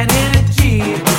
energy.